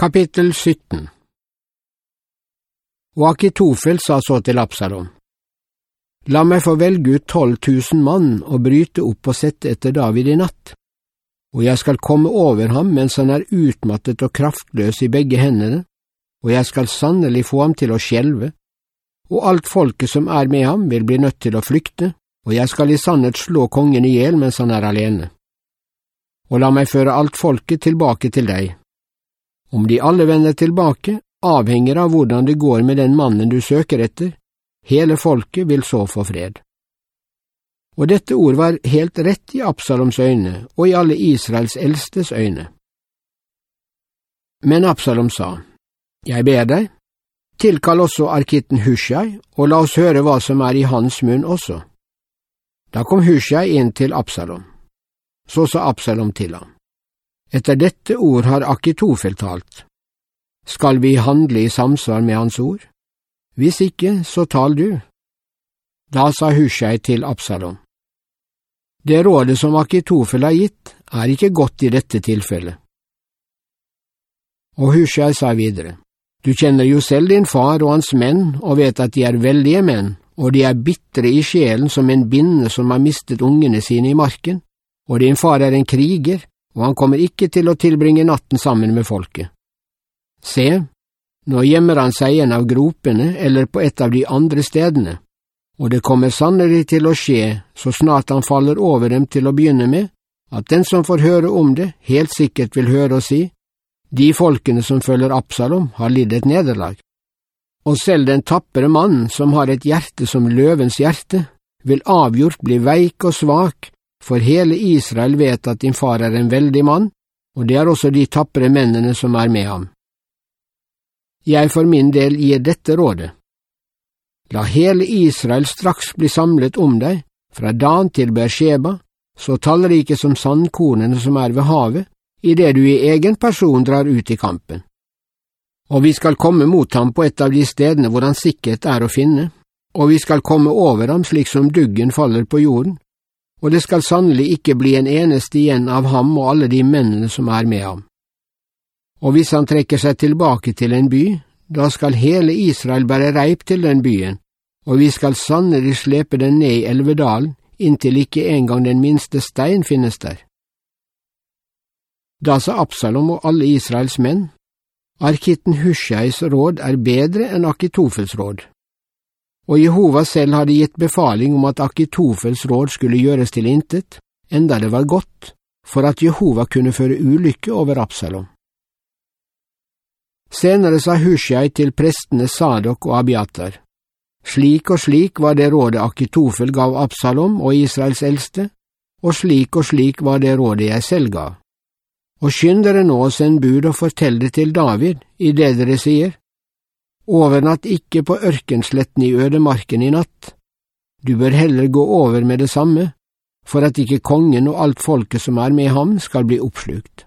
Kapittel 17 Og Akitofel sa så til Absalom, La meg få velge ut tolv tusen mann og bryte opp og sette etter David i natt, og jeg skal komme over ham mens han er utmattet og kraftløs i begge hendene, og jeg skal sannelig få ham til å skjelve, og alt folket som er med ham vil bli nødt til å flykte, og jeg skal i sannhet slå kongen i hjel mens han er alene. Og la meg føre alt folket tilbake til deg, om de alle vender tilbake, avhenger av hvordan det går med den mannen du søker etter, hele folket vil så få fred. Og dette ord var helt rett i Absaloms øyne og i alle Israels eldstes øyne. Men Absalom sa, Jeg ber deg, tilkall også arkitten Hushai, og la oss høre hva som er i hans munn også. Da kom Hushai inn til Absalom. Så sa Absalom til ham, etter dette ord har Akitofel talt. Skal vi handle i samsvar med hans ord? Hvis ikke, så tal du. Da sa Hushai til Absalom. Det rådet som Akitofel har gitt, er ikke godt i dette tilfellet. Og Hushai sa videre, Du kjenner jo selv din far og hans menn og vet at de er veldige menn, og de er bitre i sjelen som en binne som har mistet ungene sine i marken, og din far er en kriger, og han kommer ikke til å tilbringe natten sammen med folket. Se, nå gjemmer han seg i en av gropene eller på et av de andre stedene, og det kommer sannelig til å skje så snart han faller over dem til å begynne med, at den som får høre om det, helt sikkert vil høre og si, de folkene som følger Absalom, har lidd et nederlag. Og selv den tappere mann som har et hjerte som løvens hjerte, vil avgjort bli veik og svak for hele Israel vet at din far er en veldig mann, og det er også de tapre mennene som er med ham. Jeg for min del gir dette rådet. La hele Israel straks bli samlet om deg, fra Dan til Beersheba, så tallrike som sandkornene som er ved havet, idet du i egen person drar ut i kampen. Og vi skal komme mot ham på et av de stedene hvor han sikkert er å finne, og vi skal komme over ham slik som duggen faller på jorden, og det skal sannelig ikke bli en eneste igjen av ham og alle de mennene som er med ham. Og hvis han trekker seg tilbake til en by, da skal hele Israel bære reip til den byen, og vi skal sannelig slepe den ned i elvedalen inntil ikke engang den minste stein finnes der. Da sa Absalom og alle Israels menn, Arkitten Hushais råd er bedre enn Akitofels råd og Jehova selv hadde gitt befaling om at Akitofels råd skulle gjøres til intet, enda det var godt, for at Jehova kunne føre ulykke over Absalom. Senere sa Hushai til prestene Sadok og Abiatar, slik og slik var det rådet Akitofel gav Absalom og Israels eldste, og slik og slik var det rådet jeg selv gav. Og skynd dere nå å sende bud og fortell det til David i det dere sier, Overnatt ikke på ørkensletten i ødemarken i natt. Du bør heller gå over med det samme, for at ikke kongen og alt folket som er med ham skal bli oppslukt.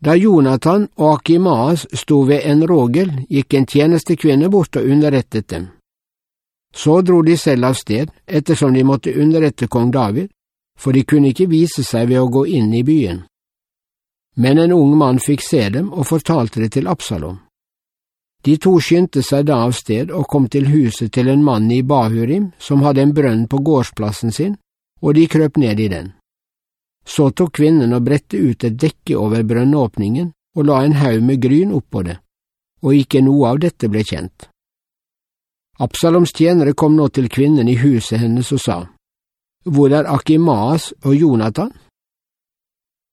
Da Jonathan og Akimaas sto ved en rågel, gikk en tjenestekvinne bort og underrettet dem. Så dro de selv av sted, ettersom de måtte underrette kong David, for de kunne ikke vise seg ved å gå inn i byen. Men en ung mann fikk se dem og fortalte det til Absalom. De to skyndte seg da av sted og kom til huset til en mann i Bahurim som hadde en brønn på gårdsplassen sin, og de krøp ned i den. Så tok kvinnen og bredte ut et dekke over brønnåpningen og la en haug med gryn oppå det, og ikke noe av dette ble kjent. Absaloms tjenere kom nå til kvinnen i huset hennes og sa, Hvor er Akimaas og Jonathan?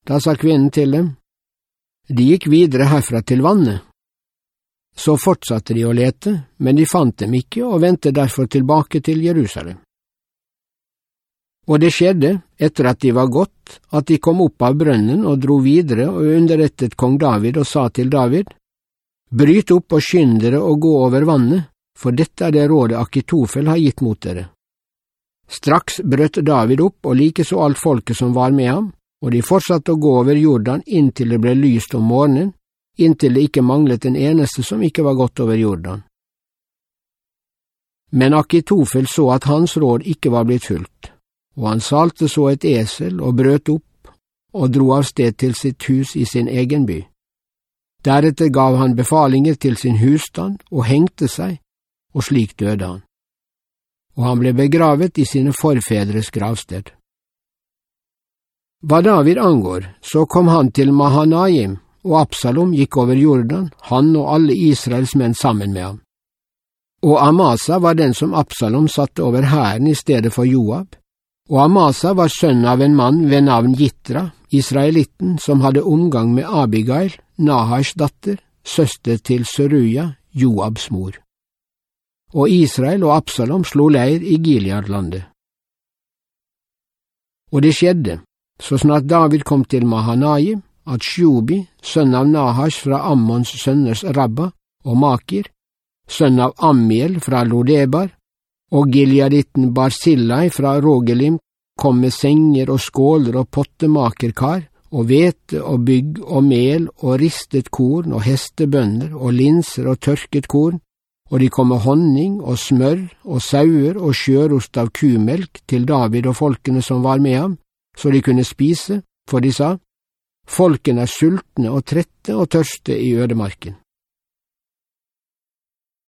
Da sa kvinnen til dem, De gikk videre herfra til vannet, så fortsatte de å lete, men de fant dem ikke og vendte derfor tilbake til Jerusalem. Og det skjedde, etter at de var gått, at de kom opp av brønnen og dro videre og underrettet kong David og sa til David, Bryt opp og skynd dere å gå over vannet, for dette er det rådet Akitofel har gitt mot dere. Straks brøt David opp og likeså alt folket som var med ham, og de fortsatte å gå over Jordan inntil det ble lyst om morgenen, inntil det ikke manglet en eneste som ikke var gått over Jordan. Men Akitofel så at hans råd ikke var blitt fulgt, og han salte så et esel og brøt opp og dro av sted til sitt hus i sin egen by. Deretter gav han befalinger til sin husstand og hengte seg, og slik døde han. Og han ble begravet i sine forfedres gravsted. Hva David angår, så kom han til Mahanaim, og Absalom gikk over Jordan, han og alle Israels menn sammen med ham. Og Amasa var den som Absalom satte over hæren i stedet for Joab, og Amasa var sønn av en mann ved navn Jitra, israelitten som hadde omgang med Abigail, Nahars datter, søster til Søruja, Joabs mor. Og Israel og Absalom slo leir i Gileadlandet. Og det skjedde, så snart David kom til Mahanaim, at Shubi, sønn av Nahash fra Ammons sønners Rabba, og Makir, sønn av Ammiel fra Lodebar, og gileaditten Barsillai fra Rogelim kom med senger og skåler og pottemakerkar og hvete og bygg og mel og ristet korn og hestebønner og linser og tørket korn, og de kom med honning og smør og sauer og skjørost av kumelk til David og folkene som var med ham, så de kunne spise, for de sa, Folkene er sultne og trette og tørste i ødemarken.